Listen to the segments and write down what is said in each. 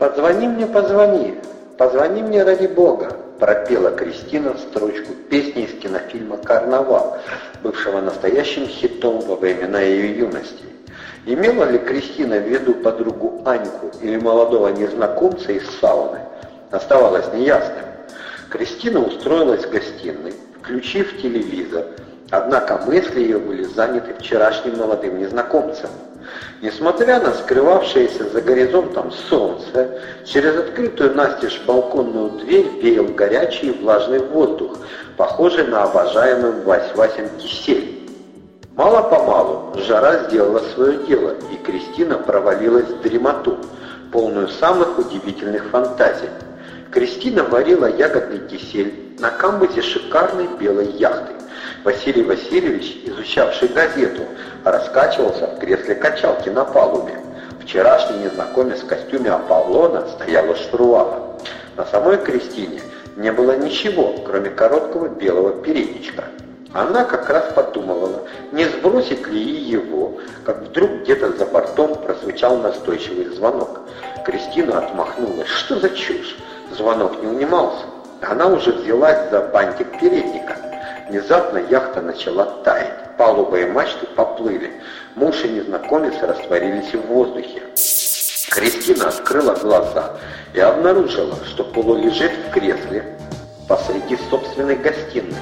«Позвони мне, позвони, позвони мне ради Бога», пропела Кристина строчку песни из кинофильма «Карнавал», бывшего настоящим хитом во времена ее юности. Имела ли Кристина в виду подругу Аньку или молодого незнакомца из сауны, оставалось неясным. Кристина устроилась в гостиной, включив телевизор, однако мысли ее были заняты вчерашним молодым незнакомцем. Несмотря на скрывавшееся за горизонтом солнце, через открытую настежь балконную дверь веял горячий и влажный воздух, похожий на обожаемый Вась-Васин кисель. Мало-помалу жара сделала свое дело, и Кристина провалилась в дремоту, полную самых удивительных фантазий. Кристина варила ягодный кисель на камбузе шикарной белой яхты. Василий Васильевич, изучавший газету, раскачивался в кресле качалки на палубе. Вчерашний незнакомец в костюме Аполлона стоял у штурвала. На самой Кристине не было ничего, кроме короткого белого передничка. Она как раз подумывала, не сбросить ли его, как вдруг где-то за бортом прозвучал настойчивый звонок. Кристина отмахнулась. Что за чушь? Звонок не унимался. Она уже взялась за бантик передника. Внезапно яхта начала таять. Палуба и мачты поплыли. Муж и незнакомец растворились в воздухе. Кристина открыла глаза и обнаружила, что Полу лежит в кресле посреди собственной гостиной.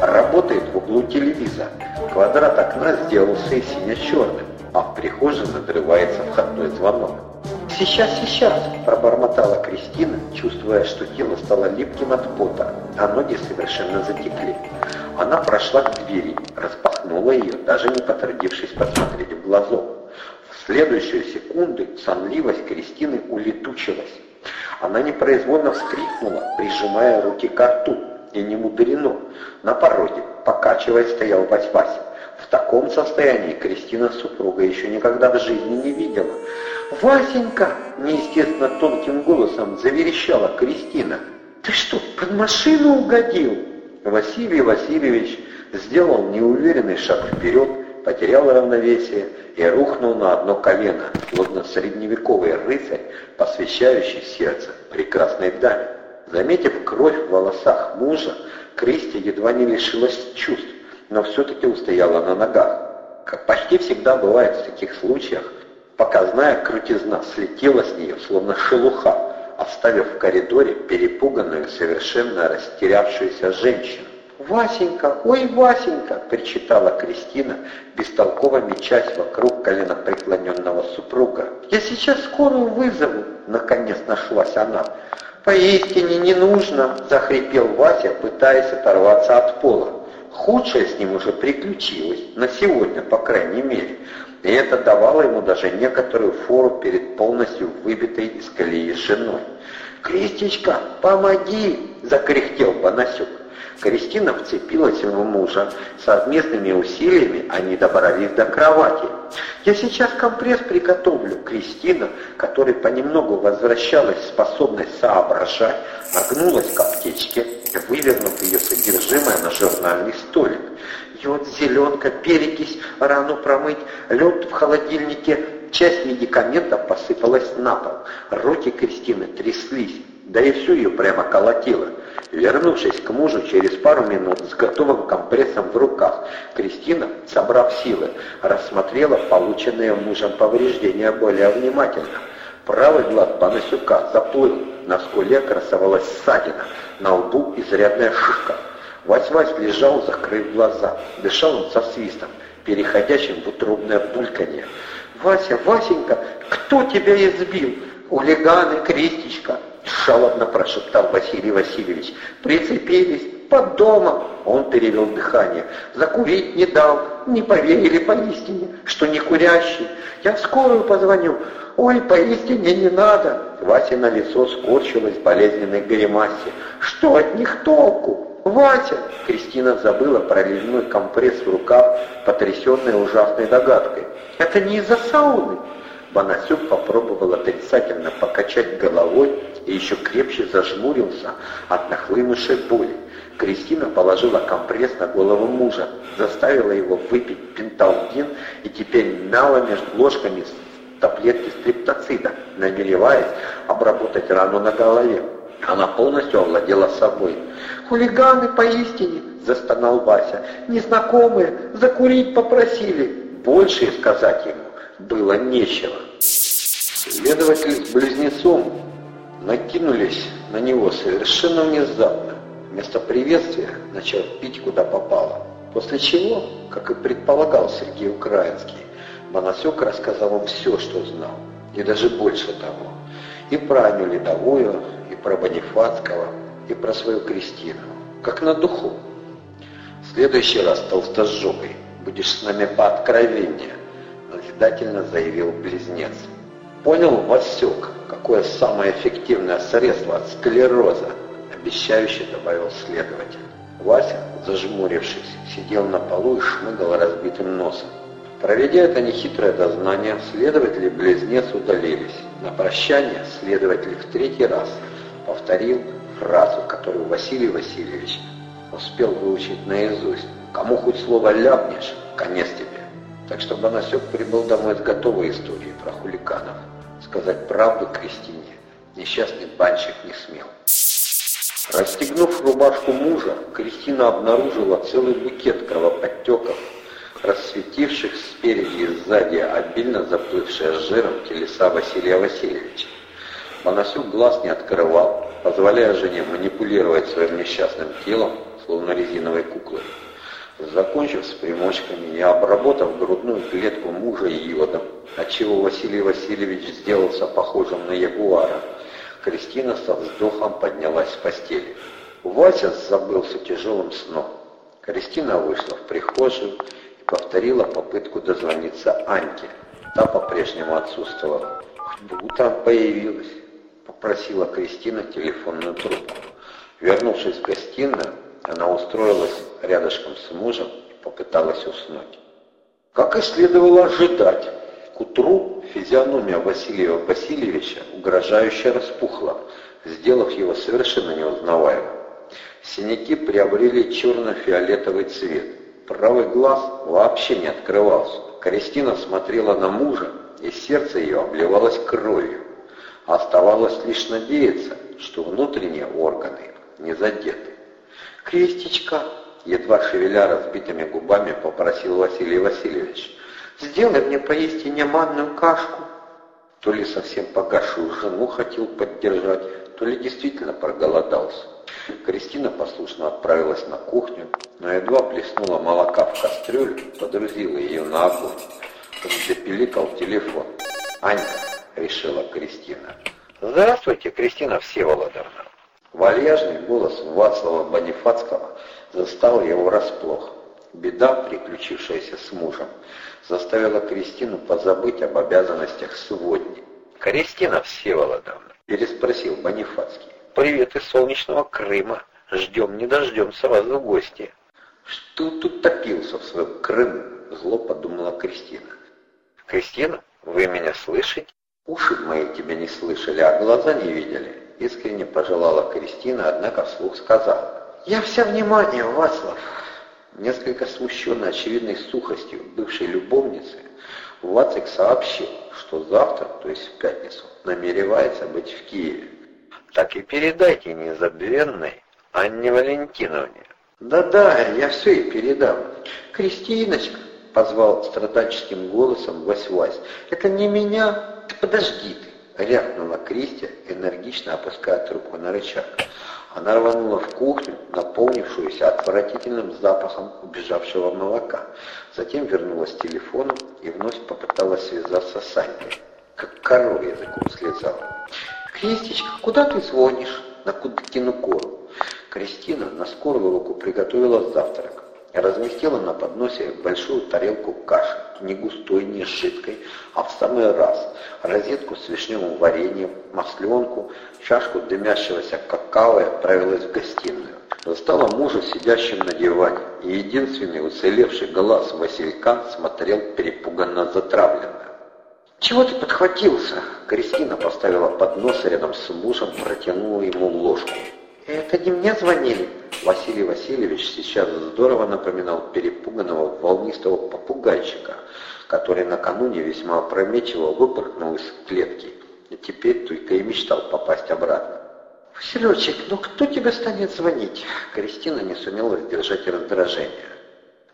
Работает в углу телевизор. Квадрат окна сделался и сине-черным, а в прихожей надрывается входной звонок. «Сейчас, сейчас!» – пробормотала Кристина, чувствуя, что тело стало липким от пота, а ноги совершенно затекли. Она прошла к двери, распахнула ее, даже не потрудившись посмотреть в глазок. В следующую секунду сонливость Кристины улетучилась. Она непроизвольно вскрикнула, прижимая руки к рту. И не мудрено. На пороге, покачиваясь, стоял Вась-Вася. В таком состоянии Кристина супруга еще никогда в жизни не видела. «Васенька!» – неестественно тонким голосом заверещала Кристина. «Ты что, под машину угодил?» Василий Васильевич сделал неуверенный шаг вперед, потерял равновесие и рухнул на одно колено, словно средневековый рыцарь, посвящающий сердце прекрасной даме. Заметив кровь в волосах мужа, Кристи едва не лишилась чувств, но все-таки устояла на ногах. Как почти всегда бывает в таких случаях, показная крутизна слетела с нее, словно шелуха, оставив в коридоре перепуганную, совершенно растерявшуюся женщину. «Васенька, ой, Васенька!» — причитала Кристина, бестолково мечась вокруг коленопреклоненного супруга. «Я сейчас скорую вызову!» — наконец нашлась она. «Поистине не нужно!» — захрипел Вася, пытаясь оторваться от пола. Худшее с ним уже приключилось, на сегодня, по крайней мере. И это давало ему даже некоторую фору перед полностью выбитой из колеи женой. «Кристичка, помоги!» — закряхтел Панасюк. Кристина вцепилась в мужа. Совместными усилиями они добрались до кровати. «Я сейчас компресс приготовлю». Кристина, которой понемногу возвращалась способность соображать, нагнулась к аптечке, вывернув ее содержимое на журнальный столик. Йод, зеленка, перекись, рану промыть, лед в холодильнике. Часть медикаментов посыпалась на пол. Руки Кристины тряслись, да и всю ее прямо колотило. Вернувшись к мужу через пару минут с готовым компрессом в руках, Кристина, собрав силы, рассмотрела полученные мужем повреждения более внимательно. Правый глаз Панасюка заплыл, на скуле красовалась ссадина, на лбу изрядная шишка. Вась-Вась лежал, закрыв глаза. Дышал он со свистом, переходящим в утробное бульканье. «Вася, Васенька, кто тебя избил?» «Хулиганы, Кристичка!» Жалобно прошептал Василий Васильевич. «Прицепились под домом!» Он перевел дыхание. «Закурить не дал, не поверили поистине, что не курящий. Я в скорую позвоню. Ой, поистине не надо!» Вася на лицо скорчилась в болезненной гримасе. «Что от них толку?» «Вася!» Кристина забыла про ледяной компресс в руках, потрясенная ужасной догадкой. «Это не из-за сауны!» Бонасюк попробовал отрицательно покачать головой и еще крепче зажмурился от нахлынувшей боли. Кристина положила компресс на голову мужа, заставила его выпить пенталгин и теперь мяла между ложками таблетки стриптоцида, намереваясь обработать рану на голове. Она полностью овладела собой. «Хулиганы поистине!» — застонал Вася. «Незнакомые закурить попросили!» Больше сказать ему было нечего. Следователь с близнецом накинулись на него совершенно внезапно. Вместо приветствия начал пить куда попало. После чего, как и предполагал Сергей Украинский, Моносек рассказал им все, что знал, и даже больше того. И про Аню Ледовую, и про Бонифацкого, и про свою Кристину. Как на духу. В следующий раз, толстожопый, будешь с нами пооткровеннее, назидательно заявил близнец. Понял Васек, какое самое эффективное средство от склероза, обещающе добавил следователь. Вася, зажмурившись, сидел на полу и шмыгал разбитым носом. Проведя это нехитрое дознание, следователи-близнец удалились. На прощание следователь в третий раз повторил фразу, которую Василий Васильевич успел выучить наизусть. «Кому хоть слово ляпнешь, конец тебе». Так что Бонасек прибыл домой с готовой историей про хулиганов. Сказать правду Кристине несчастный банщик не смел. Расстегнув рубашку мужа, Кристина обнаружила целый букет кровоподтеков, рассветивших спереди и сзади обильно заплывшие жиром телеса Василия Васильевича. Моносюк глаз не открывал, позволяя жене манипулировать своим несчастным телом, словно резиновой куклой. Закончив с примочками и обработав грудную клетку мужа йодом, отчего Василий Васильевич сделался похожим на ягуара, Кристина со вздохом поднялась с постели. Вася забылся тяжелым сном. Кристина вышла в прихожую и повторила попытку дозвониться Аньке. Та по-прежнему отсутствовала. «Хоть бы появилась», — попросила Кристина телефонную трубку. Вернувшись в гостиную, она устроилась рядышком с мужем и попыталась уснуть. Как и следовало ожидать, к утру физиономия Василия Васильевича угрожающе распухла, сделав его совершенно неузнаваемым. Синяки приобрели черно-фиолетовый цвет. Правый глаз вообще не открывался. Кристина смотрела на мужа, и сердце ее обливалось кровью. Оставалось лишь надеяться, что внутренние органы не задеты. «Крестичка!» — едва шевеля разбитыми губами попросил Василий Васильевич. «Сделай мне поистине манную кашку!» То ли совсем погашую жену хотел поддержать, то ли действительно проголодался. Кристина послушно отправилась на кухню, но едва плеснула молока в кастрюлю, подрузила ее на огонь. Запиликал телефон. «Анька!» — решила Кристина. «Здравствуйте, Кристина Всеволодовна!» Вальяжный голос Вацлава Бонифацкого застал его врасплох. Беда, приключившаяся с мужем, заставила Кристину позабыть об обязанностях сводни. «Кристина Всеволодовна», — переспросил Бонифацкий, — «привет из солнечного Крыма. Ждем не дождемся вас в гости». «Что тут топился в своем Крыму?» — зло подумала Кристина. «Кристина, вы меня слышите?» «Уши мои тебя не слышали, а глаза не видели» искренне пожелала Кристина, однако вслух сказала. «Я вся внимание, Вацлав!» Несколько смущенной очевидной сухостью бывшей любовницы, Вацик сообщил, что завтра, то есть в пятницу, намеревается быть в Киеве. «Так и передайте незабвенной Анне Валентиновне». «Да-да, я все и передам. Кристиночка!» — позвал страдальческим голосом Вась-Вась. «Это не меня. Ты подожди ты!» рявкнула Кристи, энергично опуская трубку на рычаг. Она рванула в кухню, наполнившуюся отвратительным запахом убежавшего молока. Затем вернулась к телефону и вновь попыталась связаться с Санькой. Как корова языком слезала. «Кристичка, куда ты звонишь?» «На Кудкину кору». Кристина на скорую руку приготовила завтрак разместила на подносе большую тарелку каши, не густой, не жидкой, а в самый раз, розетку с вишневым вареньем, масленку, чашку дымящегося какао и отправилась в гостиную. Застала мужа сидящим на диване, и единственный уцелевший глаз Василька смотрел перепуганно затравленно. «Чего ты подхватился?» Кристина поставила поднос рядом с мужем, протянула ему ложку. «Это не мне звонили?» Василий Васильевич сейчас здорово напоминал перепуганного волнистого попугайчика, который накануне весьма опрометчиво выпорхнул из клетки И теперь только и мечтал попасть обратно. «Василечек, ну кто тебе станет звонить?» Кристина не сумела сдержать раздражение.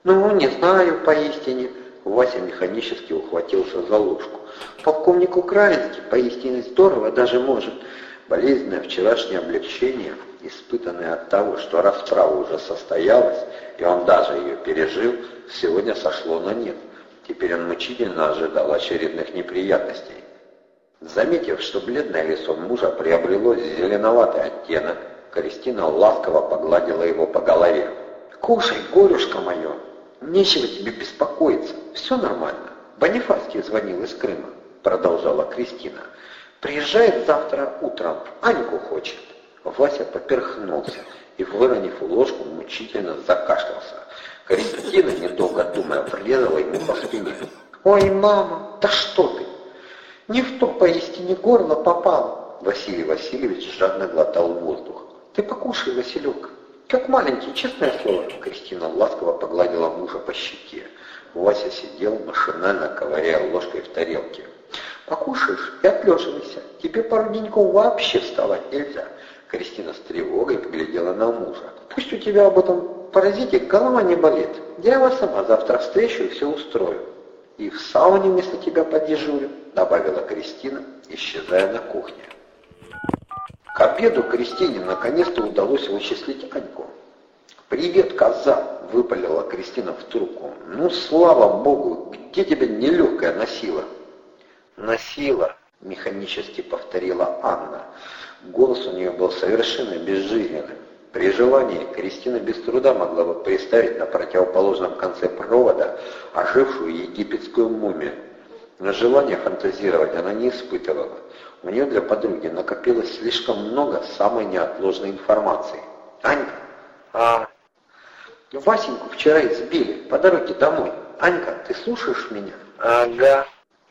«Ну, не знаю поистине». Вася механически ухватился за ложку. «Полковник Украинский поистине здорово даже может». Болезненное вчерашнее облегчение, испытанное от того, что расправа уже состоялась, и он даже ее пережил, сегодня сошло на нет. Теперь он мучительно ожидал очередных неприятностей. Заметив, что бледное лицо мужа приобрело зеленоватый оттенок, Кристина ласково погладила его по голове. «Кушай, горюшка мое, нечего тебе беспокоиться, все нормально. Бонифацкий звонил из Крыма», — продолжала Кристина. «Приезжает завтра утром, Аньку хочет». Вася поперхнулся и, выронив ложку, мучительно закашлялся. Кристина, недолго думая, врезала ему по спине. «Ой, мама, да что ты! Не в то поистине горло попало!» Василий Васильевич жадно глотал воздух. «Ты покушай, Василек, как маленький, честное слово!» Кристина ласково погладила мужа по щеке. Вася сидел, машинально ковыряя ложкой в тарелке. «Покушаешь и отлеживайся. Тебе пару деньков вообще вставать нельзя». Кристина с тревогой поглядела на мужа. «Пусть у тебя об этом паразите голова не болит. Я вас сама завтра встречу и все устрою. И в сауне вместо тебя подежурю», — добавила Кристина, исчезая на кухне. К обеду Кристине наконец-то удалось вычислить Аньку. «Привет, коза!» — выпалила Кристина в трубку. «Ну, слава богу, где тебя нелегкая носила?» «Носила», — механически повторила Анна. Голос у нее был совершенно безжизненным. При желании Кристина без труда могла бы представить на противоположном конце провода ожившую египетскую мумию. Но желания фантазировать она не испытывала. У нее для подруги накопилось слишком много самой неотложной информации. «Анька!» «А?» «Васеньку вчера избили по дороге домой. Анька, ты слушаешь меня?» «Ага».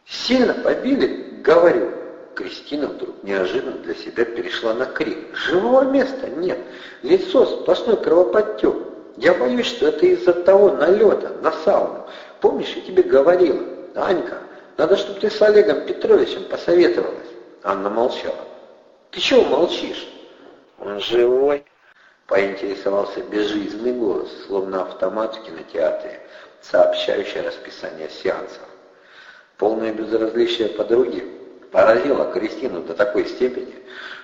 «Сильно побили?» «Говорю». Кристина вдруг неожиданно для себя перешла на крик. «Живого места нет! Лицо сплошной кровоподтек! Я боюсь, что это из-за того налета на сауну. Помнишь, я тебе говорила? Анька, надо, чтобы ты с Олегом Петровичем посоветовалась». Анна молчала. «Ты чего молчишь?» «Он живой?» Поинтересовался безжизненный голос, словно автомат в кинотеатре, сообщающий расписание сеансов. Полное безразличие подруги поразило Кристину до такой степени,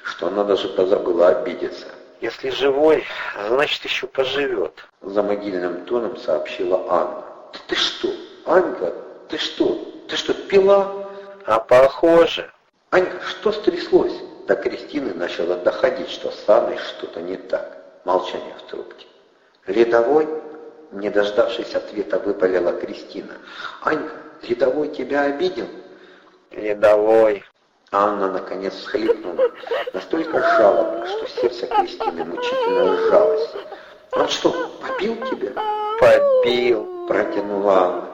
что она даже позабыла обидеться. «Если живой, значит, еще поживет», — за могильным тоном сообщила Анна. «Ты, ты что, Анька, ты что, ты что, пила?» «А похоже». «Анька, что стряслось?» До Кристины начало доходить, что с Анной что-то не так. Молчание в трубке. «Рядовой?» Не дождавшись ответа, выпалила Кристина. «Анька, рядовой тебя обидел?» «Рядовой». Анна наконец всхлипнула, настолько жалобно, что сердце Кристины мучительно сжалось. «Он что, побил тебя?» «Побил», — протянула Анна.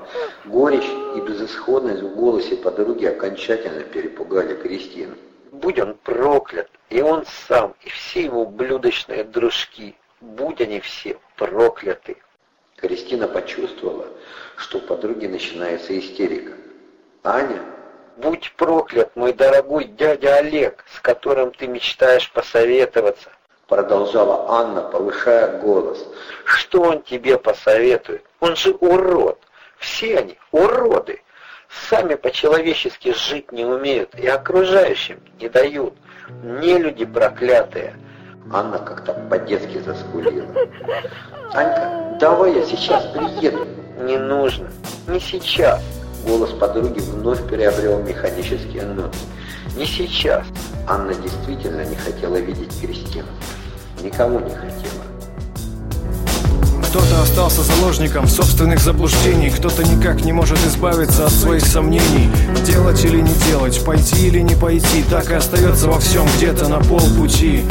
Горечь и безысходность в голосе подруги окончательно перепугали Кристину. «Будь он проклят, и он сам, и все его блюдочные дружки, будь они все прокляты!» Кристина почувствовала, что у подруги начинается истерика. «Аня?» «Будь проклят, мой дорогой дядя Олег, с которым ты мечтаешь посоветоваться!» Продолжала Анна, повышая голос. «Что он тебе посоветует? Он же урод! Все они уроды! Сами по-человечески жить не умеют и окружающим не дают. Не люди проклятые!» Анна как-то по-детски заскулила. «Анька, давай я сейчас приеду». «Не нужно, не сейчас». Голос подруги вновь приобрел механические ноты. «Не сейчас». Анна действительно не хотела видеть Кристину. Никому не хотела. Кто-то остался заложником собственных заблуждений Кто-то никак не может избавиться от своих сомнений Делать или не делать, пойти или не пойти Так и остается во всем где-то на полпути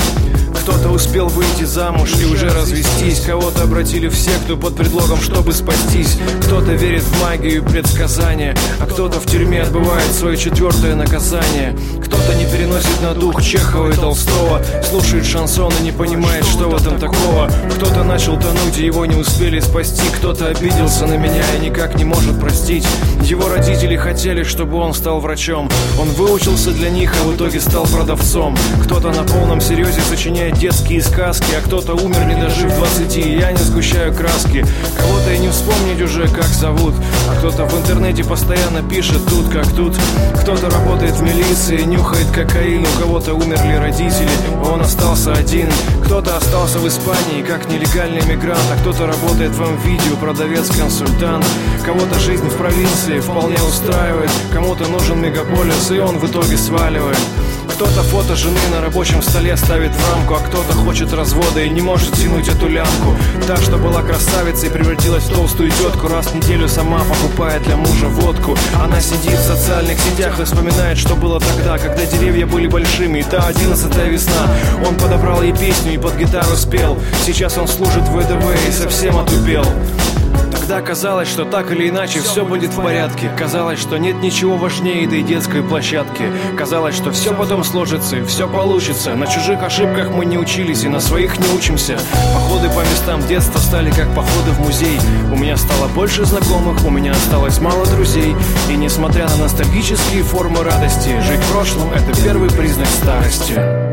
Кто-то успел выйти замуж и уже развестись. Кого-то обратили в секту под предлогом, чтобы спастись. Кто-то верит в магию и предсказания А кто-то в тюрьме отбывает свое четвертое наказание. Кто-то не переносит на дух Чехова и Толстого Слушает шансон и не понимает, что в этом такого. Кто-то начал тонуть и его не успели спасти. Кто-то обиделся на меня и никак не может простить. Его родители хотели, чтобы он стал врачом. Он выучился для них, а в итоге стал продавцом. Кто-то на полном серьезе сочиняет детские сказки А кто-то умер, не дожив 20 Я не сгущаю краски. Кого-то и не вспомнить уже, как зовут. А кто-то в интернете постоянно пишет тут, как тут Кто-то работает в милиции, нюхает кокаин У кого-то умерли родители, он остался один Кто-то остался в Испании, как нелегальный мигрант А кто-то работает в МВидео, продавец-консультант Кого-то жизнь в провинции вполне устраивает Кому-то нужен мегаполис, и он в итоге сваливает кто-то фото жены на рабочем столе ставит в рамку, а кто-то хочет развода и не может тянуть эту лямку. Та, что была красавицей, превратилась в толстую тетку, раз в неделю сама покупает для мужа водку. Она сидит в социальных сетях и вспоминает, что было тогда, когда деревья были большими, и та одиннадцатая весна. Он подобрал ей песню и под гитару спел. Сейчас он служит в ВДВ и совсем отупел. Тогда казалось, что так или иначе все будет в порядке. Казалось, что нет ничего важнее этой детской площадки. Казалось, что все потом сложится и все получится. На чужих ошибках мы не учились и на своих не учимся. Походы по местам детства стали как походы в музей. У меня стало больше знакомых, у меня осталось мало друзей. И несмотря на ностальгические формы радости, жить в прошлом — это первый признак старости.